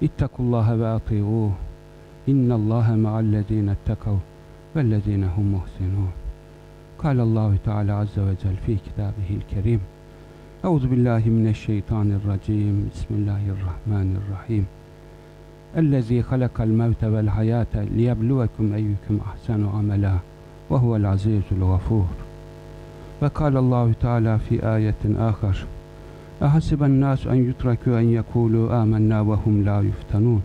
Ya ibadallah. İttakullaha ve ati'uh. İnnallaha ma'allezine ettekav vellezine hum muhsinun. قال الله تعالى عز وجل في كتابه الكريم أعوذ بالله من الشيطان الرجيم بسم الله الرحمن الرحيم الذي خلق الموت والحياة ليبلوكم أيكم أحسن عملا وهو العزيز الغفور وقال الله تعالى في آية آخر أحسب الناس أن يتركوا أن يقولوا آمنا وهم لا يفتنون؟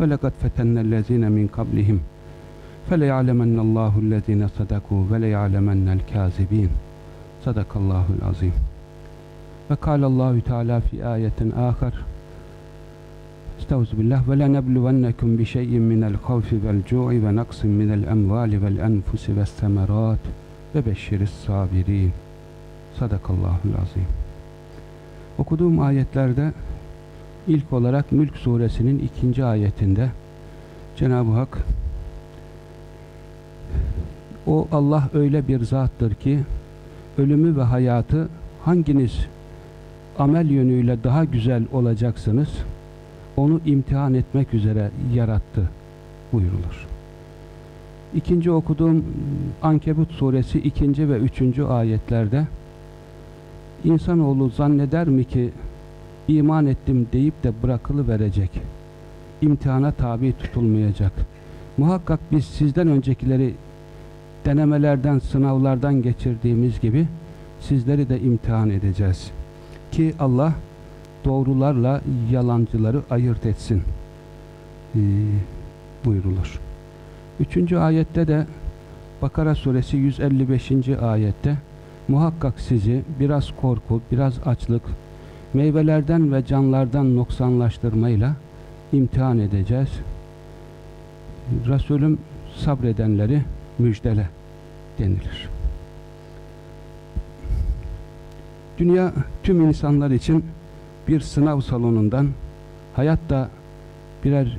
ولقد فتنا الذين من قبلهم فليعلمن الله الذين صدقوا وليعلمن الكاذبين. صدق الله العظيم. وقال الله تعالى في آية آخر استوذ بالله ولنبلونكم بشيء من الخوف والجوع ونقص من الأموال والأنفس والثمرات وبشر الصابرين. صدق الله العظيم. Okuduğum ayetlerde ilk olarak Mülk suresinin ikinci ayetinde Cenab-ı Hak o Allah öyle bir zattır ki ölümü ve hayatı hanginiz amel yönüyle daha güzel olacaksınız onu imtihan etmek üzere yarattı buyurulur. İkinci okuduğum Ankebut suresi ikinci ve üçüncü ayetlerde insanoğlu zanneder mi ki iman ettim deyip de bırakılı verecek imtihana tabi tutulmayacak muhakkak biz sizden öncekileri denemelerden, sınavlardan geçirdiğimiz gibi sizleri de imtihan edeceğiz. Ki Allah doğrularla yalancıları ayırt etsin ee, buyurulur. Üçüncü ayette de Bakara suresi 155. ayette muhakkak sizi biraz korku, biraz açlık, meyvelerden ve canlardan noksanlaştırmayla imtihan edeceğiz. Resulüm sabredenleri müjdele denilir. Dünya tüm insanlar için bir sınav salonundan, hayatta birer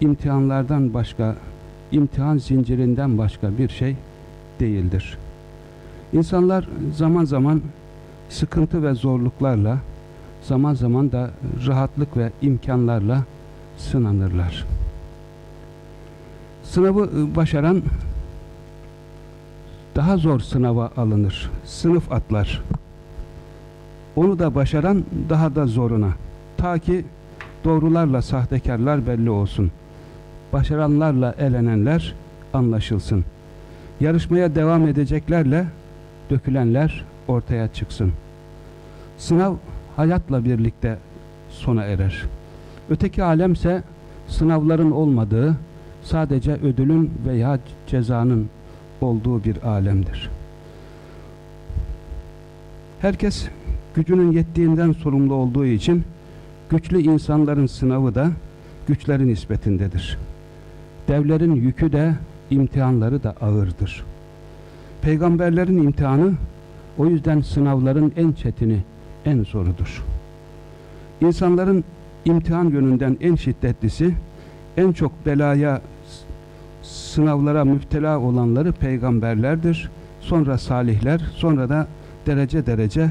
imtihanlardan başka, imtihan zincirinden başka bir şey değildir. İnsanlar zaman zaman sıkıntı ve zorluklarla, zaman zaman da rahatlık ve imkanlarla sınanırlar. Sınavı başaran daha zor sınava alınır. Sınıf atlar. Onu da başaran daha da zoruna. Ta ki doğrularla sahtekarlar belli olsun. Başaranlarla elenenler anlaşılsın. Yarışmaya devam edeceklerle dökülenler ortaya çıksın. Sınav hayatla birlikte sona erer. Öteki alemse sınavların olmadığı, sadece ödülün veya cezanın olduğu bir alemdir. Herkes gücünün yettiğinden sorumlu olduğu için güçlü insanların sınavı da güçlerin nispetindedir. Devlerin yükü de imtihanları da ağırdır. Peygamberlerin imtihanı o yüzden sınavların en çetini, en zorudur. İnsanların imtihan yönünden en şiddetlisi, en çok belaya sınavlara müptela olanları peygamberlerdir. Sonra salihler, sonra da derece derece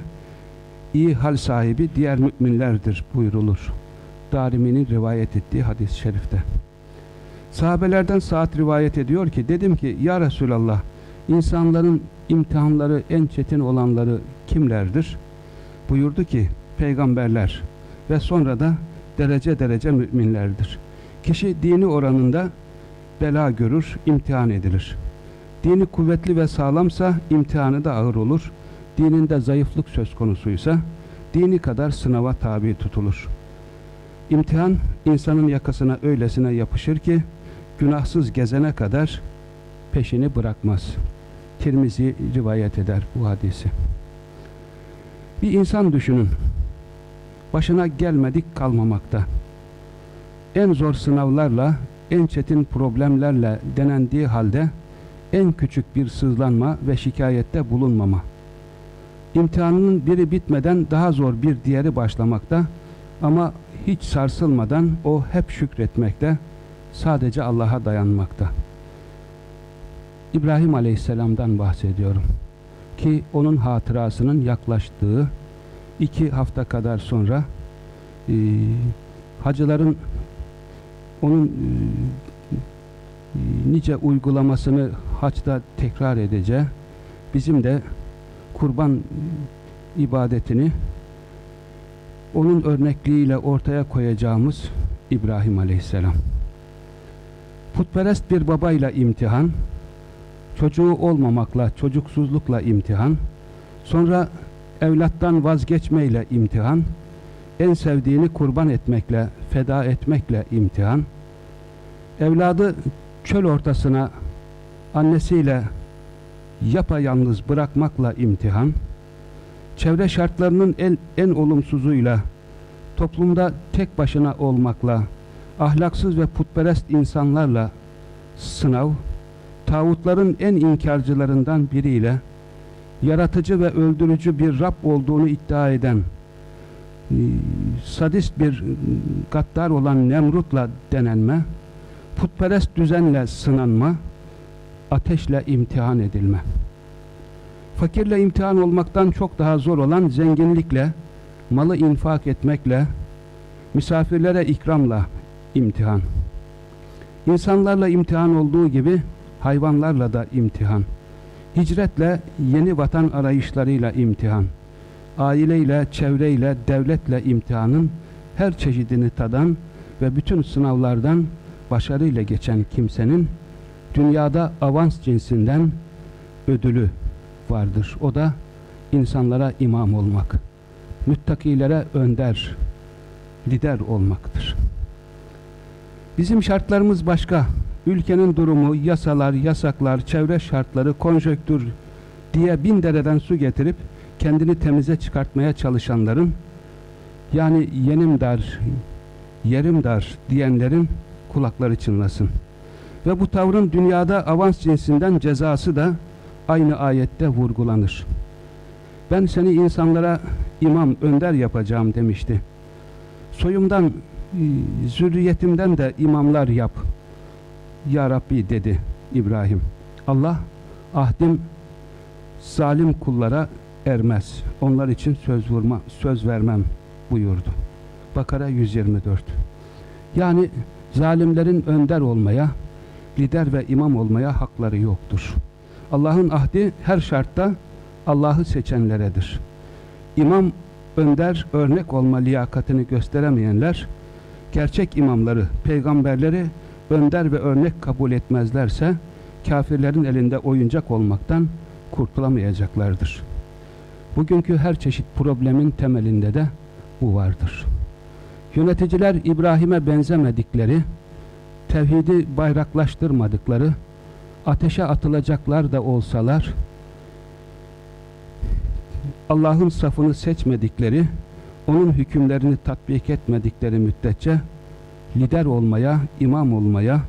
iyi hal sahibi diğer müminlerdir buyurulur. Darimi'nin rivayet ettiği hadis-i şerifte. Sahabelerden saat rivayet ediyor ki dedim ki ya Resulallah insanların imtihanları en çetin olanları kimlerdir? Buyurdu ki peygamberler ve sonra da derece derece müminlerdir. Kişi dini oranında bela görür, imtihan edilir. Dini kuvvetli ve sağlamsa imtihanı da ağır olur. Dininde zayıflık söz konusuysa dini kadar sınava tabi tutulur. İmtihan insanın yakasına öylesine yapışır ki günahsız gezene kadar peşini bırakmaz. Tirmizi rivayet eder bu hadisi. Bir insan düşünün. başına gelmedik kalmamakta. En zor sınavlarla, en çetin problemlerle denendiği halde en küçük bir sızlanma ve şikayette bulunmama. İmtihanının biri bitmeden daha zor bir diğeri başlamakta ama hiç sarsılmadan o hep şükretmekte, sadece Allah'a dayanmakta. İbrahim Aleyhisselam'dan bahsediyorum ki onun hatırasının yaklaştığı iki hafta kadar sonra e, hacıların onun e, nice uygulamasını haçta tekrar edeceği bizim de kurban ibadetini onun örnekliğiyle ortaya koyacağımız İbrahim Aleyhisselam. Putperest bir babayla imtihan, çocuğu olmamakla, çocuksuzlukla imtihan, sonra evlattan vazgeçmeyle imtihan, en sevdiğini kurban etmekle, feda etmekle imtihan, evladı çöl ortasına annesiyle yapayalnız bırakmakla imtihan, çevre şartlarının en, en olumsuzuyla, toplumda tek başına olmakla, ahlaksız ve putperest insanlarla sınav, tağutların en inkarcılarından biriyle, yaratıcı ve öldürücü bir Rab olduğunu iddia eden, e, sadist bir gaddar olan Nemrut'la denenme, putperest düzenle sınanma, ateşle imtihan edilme. Fakirle imtihan olmaktan çok daha zor olan zenginlikle, malı infak etmekle, misafirlere ikramla imtihan. İnsanlarla imtihan olduğu gibi hayvanlarla da imtihan. Hicretle, yeni vatan arayışlarıyla imtihan. Aileyle, çevreyle, devletle imtihanın her çeşidini tadan ve bütün sınavlardan başarıyla geçen kimsenin dünyada avans cinsinden ödülü vardır. O da insanlara imam olmak, müttakilere önder, lider olmaktır. Bizim şartlarımız başka. Ülkenin durumu, yasalar, yasaklar, çevre şartları, konjöktür diye bin dereden su getirip kendini temize çıkartmaya çalışanların yani yenim dar, yerim dar diyenlerin kulakları çınlasın. Ve bu tavrın dünyada avans cinsinden cezası da aynı ayette vurgulanır. Ben seni insanlara imam, önder yapacağım demişti. Soyumdan, zürriyetimden de imamlar yap. Ya Rabbi dedi İbrahim. Allah ahdim zalim kullara ermez. Onlar için söz vurma, söz vermem buyurdu. Bakara 124. Yani zalimlerin önder olmaya, lider ve imam olmaya hakları yoktur. Allah'ın ahdi her şartta Allah'ı seçenleredir. İmam, önder, örnek olma liyakatini gösteremeyenler, gerçek imamları, peygamberleri önder ve örnek kabul etmezlerse, kafirlerin elinde oyuncak olmaktan kurtulamayacaklardır. Bugünkü her çeşit problemin temelinde de bu vardır. Yöneticiler İbrahim'e benzemedikleri, tevhidi bayraklaştırmadıkları, ateşe atılacaklar da olsalar, Allah'ın safını seçmedikleri, onun hükümlerini tatbik etmedikleri müddetçe, lider olmaya, imam olmaya,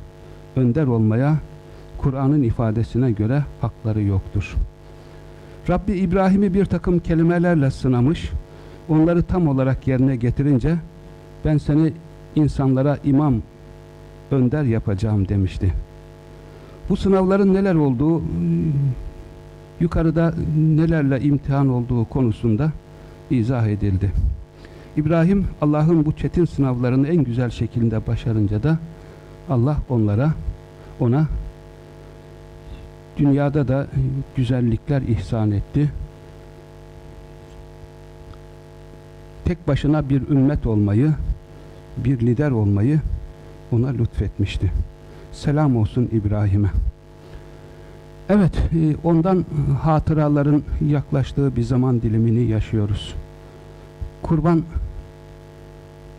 önder olmaya, Kur'an'ın ifadesine göre hakları yoktur. Rabbi İbrahim'i bir takım kelimelerle sınamış, onları tam olarak yerine getirince, ben seni insanlara imam, önder yapacağım demişti. Bu sınavların neler olduğu, yukarıda nelerle imtihan olduğu konusunda izah edildi. İbrahim Allah'ın bu çetin sınavlarını en güzel şekilde başarınca da Allah onlara, ona dünyada da güzellikler ihsan etti. Tek başına bir ümmet olmayı, bir lider olmayı ona lütfetmişti. Selam olsun İbrahim'e. Evet, e, ondan hatıraların yaklaştığı bir zaman dilimini yaşıyoruz. Kurban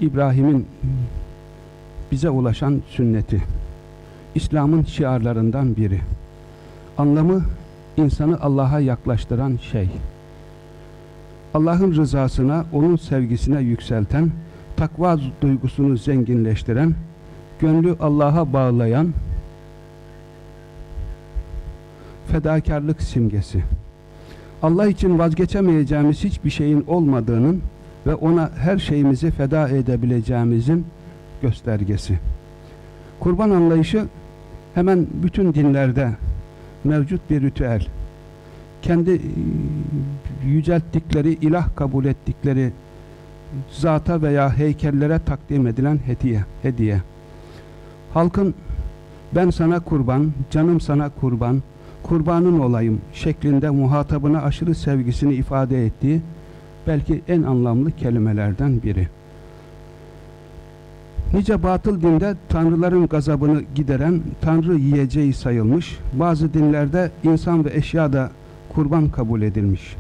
İbrahim'in bize ulaşan sünneti. İslam'ın şiarlarından biri. Anlamı insanı Allah'a yaklaştıran şey. Allah'ın rızasına, onun sevgisine yükselten, takva duygusunu zenginleştiren, gönlü Allah'a bağlayan fedakarlık simgesi. Allah için vazgeçemeyeceğimiz hiçbir şeyin olmadığının ve ona her şeyimizi feda edebileceğimizin göstergesi. Kurban anlayışı hemen bütün dinlerde mevcut bir ritüel. Kendi e, yücelttikleri, ilah kabul ettikleri zata veya heykellere takdim edilen hediye. hediye. Halkın ben sana kurban, canım sana kurban, kurbanın olayım şeklinde muhatabına aşırı sevgisini ifade ettiği belki en anlamlı kelimelerden biri. Nice batıl dinde tanrıların gazabını gideren tanrı yiyeceği sayılmış, bazı dinlerde insan ve eşya da kurban kabul edilmiş.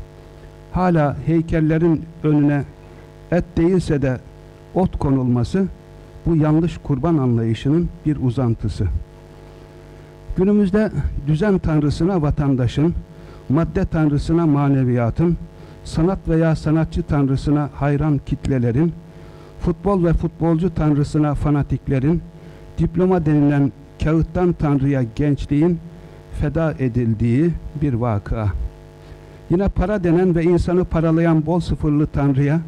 Hala heykellerin önüne et değilse de ot konulması bu yanlış kurban anlayışının bir uzantısı. Günümüzde düzen tanrısına vatandaşın, madde tanrısına maneviyatın, sanat veya sanatçı tanrısına hayran kitlelerin, futbol ve futbolcu tanrısına fanatiklerin, diploma denilen kağıttan tanrıya gençliğin feda edildiği bir vakıa. Yine para denen ve insanı paralayan bol sıfırlı tanrıya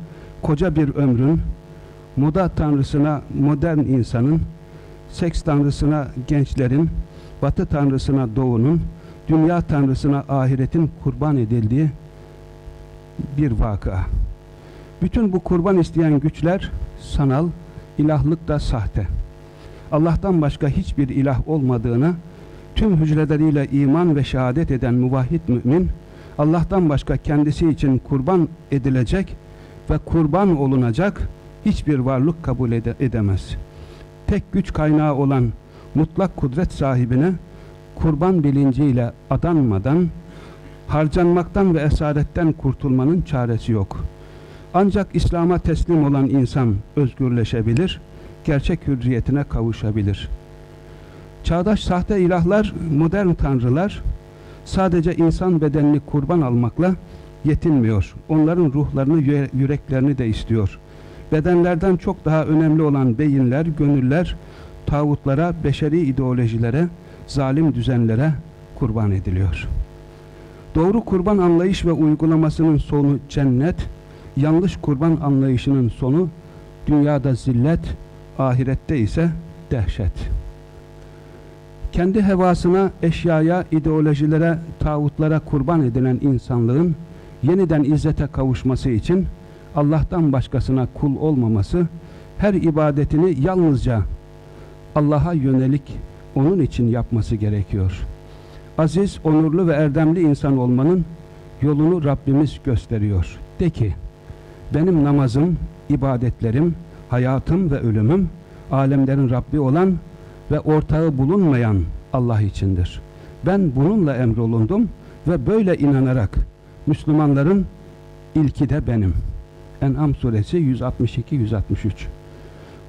koca bir ömrün, moda tanrısına modern insanın, seks tanrısına gençlerin, batı tanrısına doğunun, dünya tanrısına ahiretin kurban edildiği bir vaka. Bütün bu kurban isteyen güçler sanal, ilahlık da sahte. Allah'tan başka hiçbir ilah olmadığını tüm hücreleriyle iman ve şehadet eden muvahhid mümin Allah'tan başka kendisi için kurban edilecek ve kurban olunacak hiçbir varlık kabul ede edemez. Tek güç kaynağı olan mutlak kudret sahibine kurban bilinciyle adanmadan harcanmaktan ve esaretten kurtulmanın çaresi yok. Ancak İslam'a teslim olan insan özgürleşebilir, gerçek hürriyetine kavuşabilir. Çağdaş sahte ilahlar, modern tanrılar sadece insan bedenini kurban almakla yetinmiyor. Onların ruhlarını, yüreklerini de istiyor. Bedenlerden çok daha önemli olan beyinler, gönüller, tağutlara, beşeri ideolojilere, zalim düzenlere kurban ediliyor. Doğru kurban anlayış ve uygulamasının sonu cennet, yanlış kurban anlayışının sonu dünyada zillet, ahirette ise dehşet. Kendi hevasına, eşyaya, ideolojilere, tağutlara kurban edilen insanlığın yeniden izzete kavuşması için Allah'tan başkasına kul olmaması, her ibadetini yalnızca Allah'a yönelik onun için yapması gerekiyor. Aziz, onurlu ve erdemli insan olmanın yolunu Rabbimiz gösteriyor. De ki, benim namazım, ibadetlerim, hayatım ve ölümüm, alemlerin Rabbi olan ve ortağı bulunmayan Allah içindir. Ben bununla emrolundum ve böyle inanarak Müslümanların ilki de benim. En'am suresi 162-163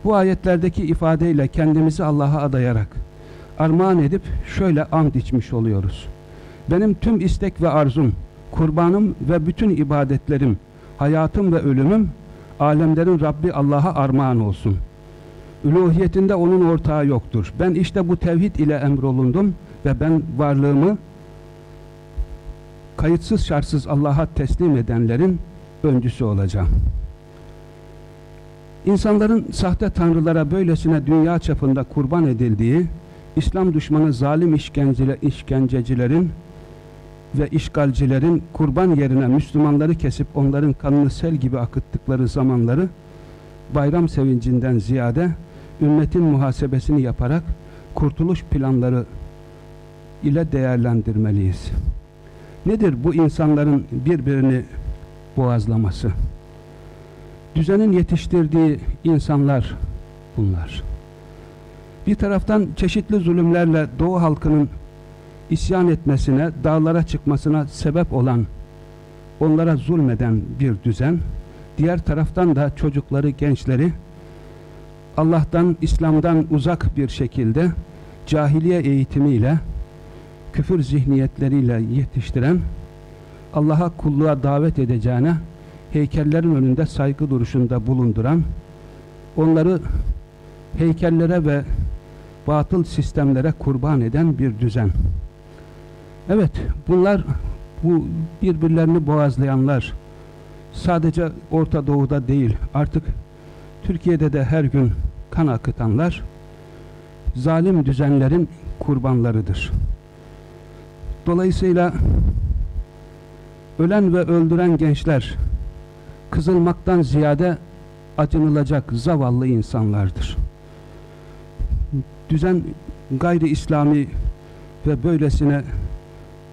Bu ayetlerdeki ifadeyle kendimizi Allah'a adayarak armağan edip şöyle and içmiş oluyoruz. Benim tüm istek ve arzum, kurbanım ve bütün ibadetlerim, hayatım ve ölümüm alemlerin Rabbi Allah'a armağan olsun. Üluhiyetinde onun ortağı yoktur. Ben işte bu tevhid ile emrolundum ve ben varlığımı kayıtsız şartsız Allah'a teslim edenlerin öncüsü olacağım. İnsanların sahte tanrılara böylesine dünya çapında kurban edildiği, İslam düşmanı zalim işkencecilerin ve işgalcilerin kurban yerine Müslümanları kesip onların kanını sel gibi akıttıkları zamanları bayram sevincinden ziyade ümmetin muhasebesini yaparak kurtuluş planları ile değerlendirmeliyiz. Nedir bu insanların birbirini boğazlaması? Düzenin yetiştirdiği insanlar bunlar. Bir taraftan çeşitli zulümlerle Doğu halkının isyan etmesine, dağlara çıkmasına sebep olan, onlara zulmeden bir düzen, diğer taraftan da çocukları, gençleri Allah'tan, İslam'dan uzak bir şekilde cahiliye eğitimiyle, küfür zihniyetleriyle yetiştiren, Allah'a kulluğa davet edeceğine heykellerin önünde saygı duruşunda bulunduran, onları heykellere ve batıl sistemlere kurban eden bir düzen. Evet, bunlar bu birbirlerini boğazlayanlar sadece Orta Doğu'da değil, artık Türkiye'de de her gün kan akıtanlar zalim düzenlerin kurbanlarıdır. Dolayısıyla ölen ve öldüren gençler kızılmaktan ziyade acınılacak zavallı insanlardır. Düzen gayri İslami ve böylesine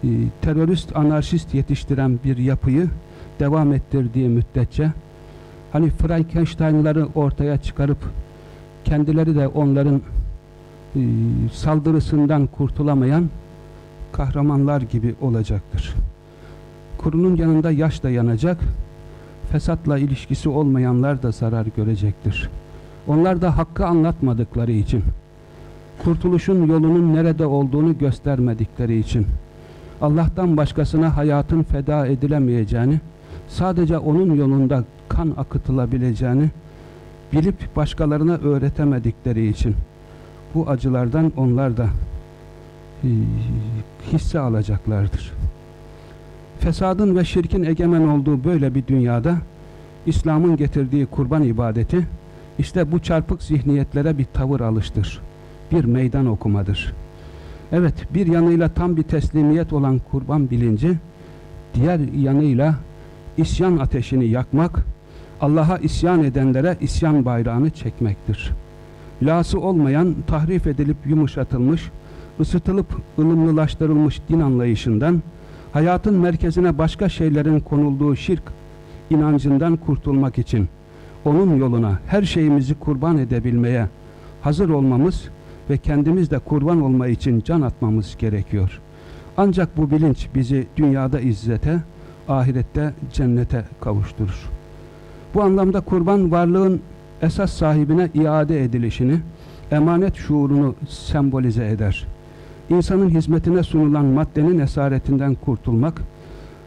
e, terörist, anarşist yetiştiren bir yapıyı devam ettirdiği müddetçe hani Frankenstein'ları ortaya çıkarıp kendileri de onların e, saldırısından kurtulamayan kahramanlar gibi olacaktır. Kurunun yanında yaş da yanacak, fesatla ilişkisi olmayanlar da zarar görecektir. Onlar da hakkı anlatmadıkları için, kurtuluşun yolunun nerede olduğunu göstermedikleri için, Allah'tan başkasına hayatın feda edilemeyeceğini, sadece onun yolunda kan akıtılabileceğini bilip başkalarına öğretemedikleri için bu acılardan onlar da e, hisse alacaklardır. Fesadın ve şirkin egemen olduğu böyle bir dünyada İslam'ın getirdiği kurban ibadeti işte bu çarpık zihniyetlere bir tavır alıştır. Bir meydan okumadır. Evet bir yanıyla tam bir teslimiyet olan kurban bilinci diğer yanıyla isyan ateşini yakmak Allah'a isyan edenlere isyan bayrağını çekmektir. Lası olmayan, tahrif edilip yumuşatılmış, ısıtılıp ılımlılaştırılmış din anlayışından, hayatın merkezine başka şeylerin konulduğu şirk inancından kurtulmak için, onun yoluna her şeyimizi kurban edebilmeye hazır olmamız ve kendimiz de kurban olma için can atmamız gerekiyor. Ancak bu bilinç bizi dünyada izzete, ahirette cennete kavuşturur. Bu anlamda kurban varlığın esas sahibine iade edilişini, emanet şuurunu sembolize eder. İnsanın hizmetine sunulan maddenin esaretinden kurtulmak,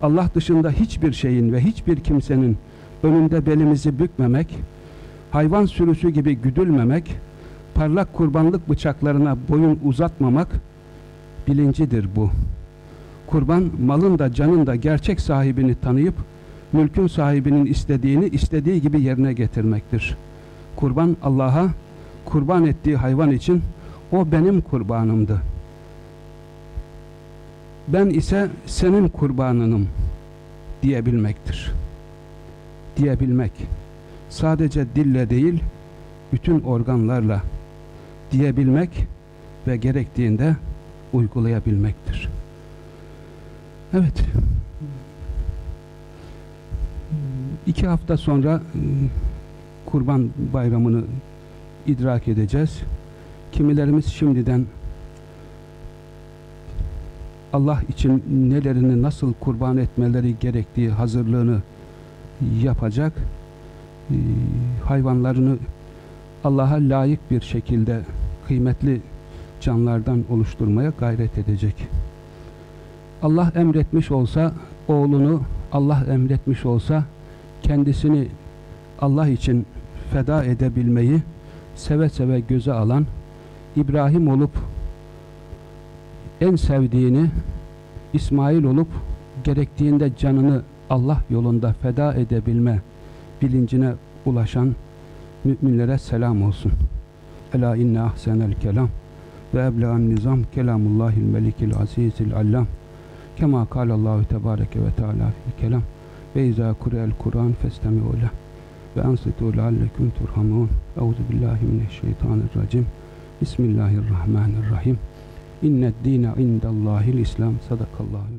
Allah dışında hiçbir şeyin ve hiçbir kimsenin önünde belimizi bükmemek, hayvan sürüsü gibi güdülmemek, parlak kurbanlık bıçaklarına boyun uzatmamak bilincidir bu. Kurban malın da canın da gerçek sahibini tanıyıp mülkün sahibinin istediğini istediği gibi yerine getirmektir. Kurban Allah'a kurban ettiği hayvan için o benim kurbanımdı. Ben ise senin kurbanınım diyebilmektir. Diyebilmek. Sadece dille değil, bütün organlarla diyebilmek ve gerektiğinde uygulayabilmektir. Evet. İki hafta sonra ıı, Kurban Bayramı'nı idrak edeceğiz. Kimilerimiz şimdiden Allah için nelerini nasıl kurban etmeleri gerektiği hazırlığını yapacak. Hayvanlarını Allah'a layık bir şekilde kıymetli canlardan oluşturmaya gayret edecek. Allah emretmiş olsa oğlunu Allah emretmiş olsa kendisini Allah için feda edebilmeyi seve seve göze alan İbrahim olup en sevdiğini İsmail olup gerektiğinde canını Allah yolunda feda edebilme bilincine ulaşan müminlere selam olsun. Ela inne ahsenel kelam ve eblegan nizam kelamullahil melikil azizil allam. Kema kalallahu tebareke ve teala fil kelam. Ve izâ kurel Kur'an festemi'u leh. Ve ansitu leallekum turhamun euzu billahi mineşşeytanirracim bismillahirrahmanirrahim inned dine indallahil islam. Sadakallahu